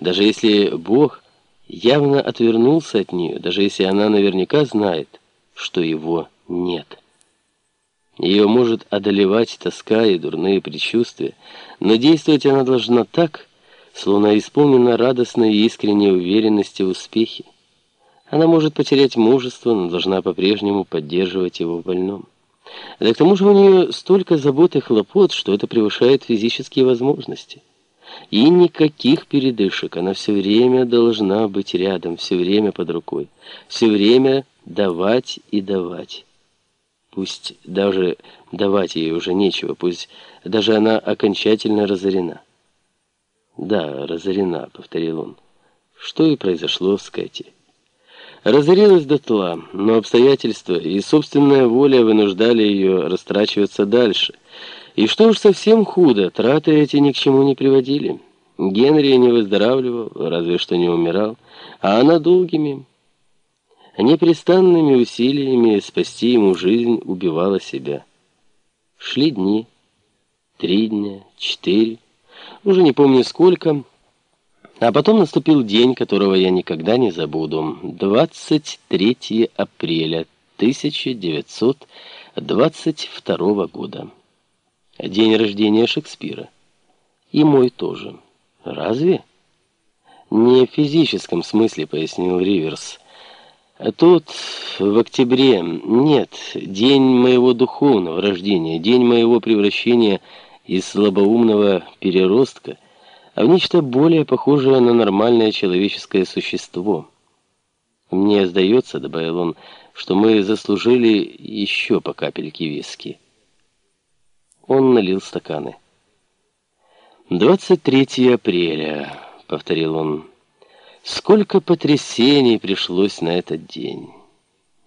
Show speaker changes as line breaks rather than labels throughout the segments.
Даже если Бог явно отвернулся от нее, даже если она наверняка знает, что его нет. Ее может одолевать тоска и дурные предчувствия, но действовать она должна так, словно исполнена радостной и искренней уверенности в успехе. Она может потерять мужество, но должна по-прежнему поддерживать его в больном. Да к тому же у нее столько забот и хлопот, что это превышает физические возможности. И никаких передышек. Она все время должна быть рядом, все время под рукой. Все время давать и давать. Пусть даже давать ей уже нечего, пусть даже она окончательно разорена. «Да, разорена», — повторил он. Что и произошло с Кэти. Разорилась дотла, но обстоятельства и собственная воля вынуждали ее растрачиваться дальше. И что уж совсем худо, траты эти ни к чему не приводили. Генри не выздоравливал, разве что не умирал, а она долгими, непрестанными усилиями спасти ему жизнь убивала себя. Шли дни, три дня, четыре, уже не помню сколько, а потом наступил день, которого я никогда не забуду. 23 апреля 1922 года. День рождения Шекспира. И мой тоже. Разве? Не в физическом смысле, пояснил Риверс. Тут в октябре нет, день моего духовного рождения, день моего превращения из слабоумного переростка а в нечто более похожее на нормальное человеческое существо. «Мне сдается», — добавил он, — «что мы заслужили еще по капельке виски». Он налил стаканы. «23 апреля», — повторил он, — «сколько потрясений пришлось на этот день».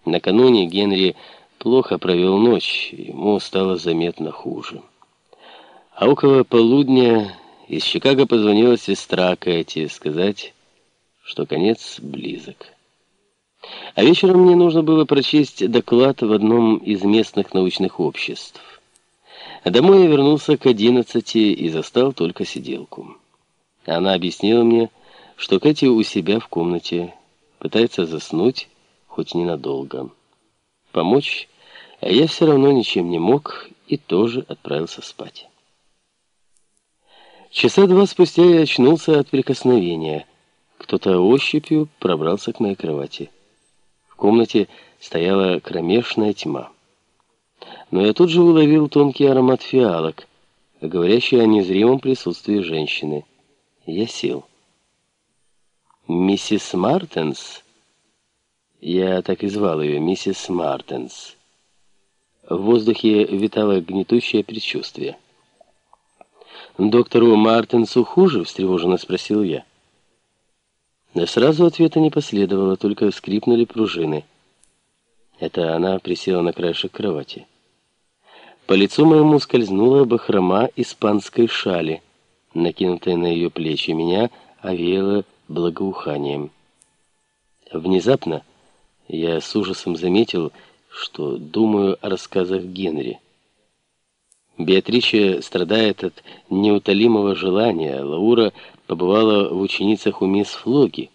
Накануне Генри плохо провел ночь, ему стало заметно хуже. А около полудня из Чикаго позвонила сестра Кэти сказать, что конец близок. А вечером мне нужно было прочесть доклад в одном из местных научных обществ. Домой я вернулся к одиннадцати и застал только сиделку. Она объяснила мне, что Кэти у себя в комнате пытается заснуть, хоть ненадолго. Помочь я все равно ничем не мог и тоже отправился спать. Часа два спустя я очнулся от прикосновения. Кто-то ощупью пробрался к моей кровати. В комнате стояла кромешная тьма. Но я тут же уловил тонкий аромат фиалок, говорящий о незримом присутствии женщины. Я сел. «Миссис Мартенс?» Я так и звал ее, миссис Мартенс. В воздухе витало гнетущее предчувствие. «Доктору Мартинсу хуже?» — встревоженно спросил я. Да сразу ответа не последовало, только скрипнули пружины. Это она присела на краешек кровати. По лицу моему скользнула бахрома испанской шали, накинутая на ее плечи. Меня овеяло благоуханием. Внезапно я с ужасом заметил, что думаю о рассказах Генри. Беатрича страдает от неутолимого желания. Лаура побывала в ученицах у мисс Флоги.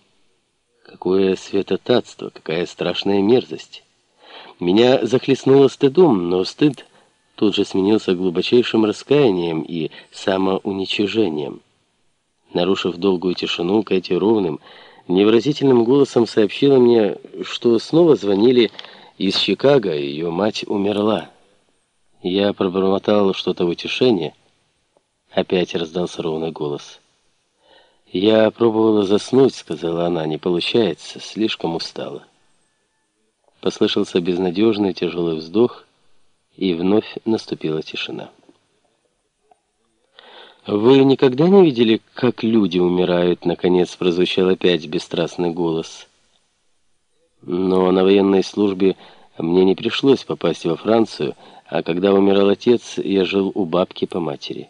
Какое святотатство, какая страшная мерзость. Меня захлестнуло стыдом, но стыд тут же сменился глубочайшим раскаянием и самоуничижением. Нарушив долгую тишину, Кэти ровным, невыразительным голосом сообщила мне, что снова звонили из Чикаго, ее мать умерла. Я пробормотал что-то в утешение. Опять раздался ровный голос. «Я пробовала заснуть», — сказала она. «Не получается, слишком устала». Послышался безнадежный тяжелый вздох, и вновь наступила тишина. «Вы никогда не видели, как люди умирают?» Наконец прозвучал опять бесстрастный голос. «Но на военной службе мне не пришлось попасть во Францию», а когда умирал отец, я жил у бабки по матери.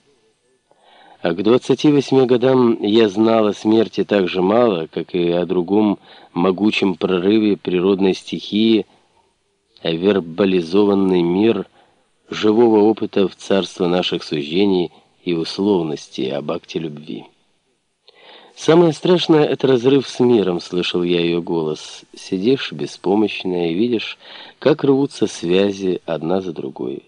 А к 28 годам я знал о смерти так же мало, как и о другом могучем прорыве природной стихии, а вербализованный мир живого опыта в царство наших суждений и условностей об акте любви. Самое страшное — это разрыв с миром, слышал я ее голос. Сидишь беспомощная и видишь, как рвутся связи одна за другой.